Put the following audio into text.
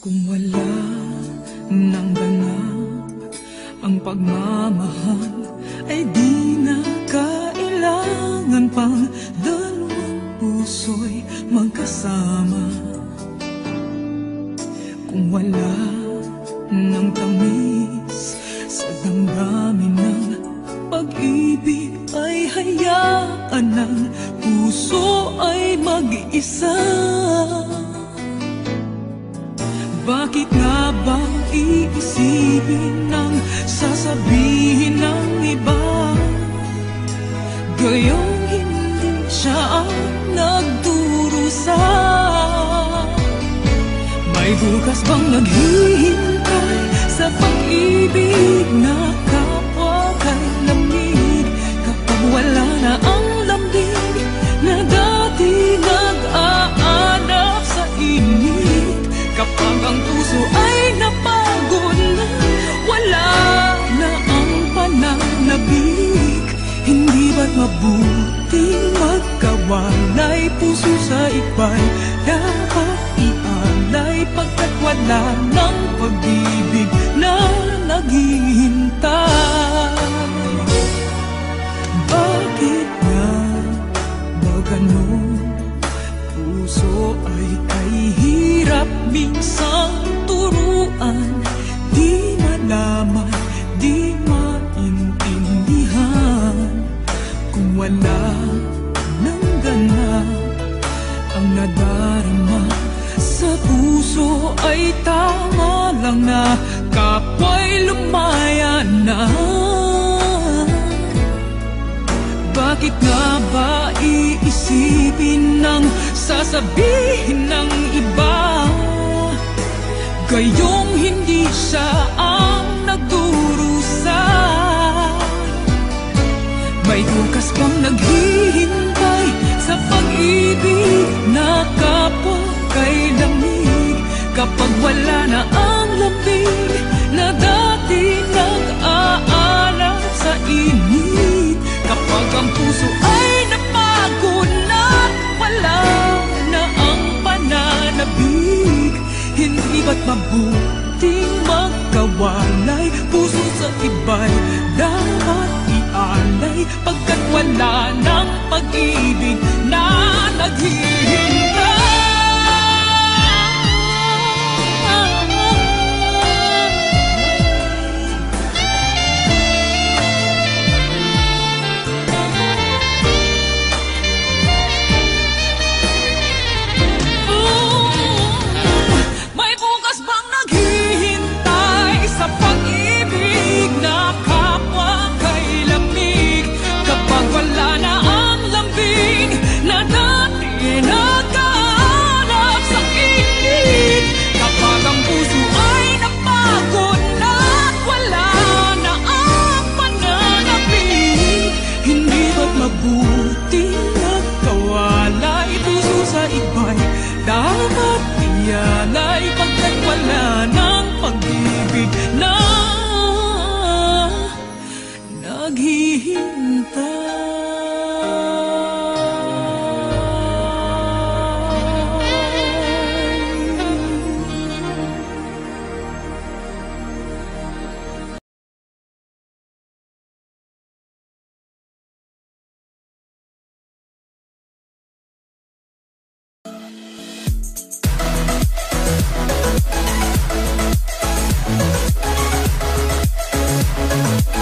Kung wala nang ganap ang pagmamahal ay di na kailangan pang dalawang puso'y magkasama. Kung wala nang tamis sa damdamin ng pag-ibig ay hayaan ng puso ay mag-isa bakit nga ba iisipin ng sasabihin ng iba? Gayong hindi siya ang nagdurusa May bukas bang naghihintay sa pag-ibig na mabuting magkawalay Puso sa iba'y dapat ialay Pagkat wala ng pag-ibig na naghihintay. Bakit nga ba ganun? Puso ay kay hirap minsang turuan. Di malaman, di Wala ng ganap ang nadarama. Sa puso ay tama lang na kapwa'y lumaya na. Bakit nga ba iisipin ng sasabihin ng iba? Gayong hindi siya ang nagdurusa May bukas bang naghihintay pala ng pag-ibig Thank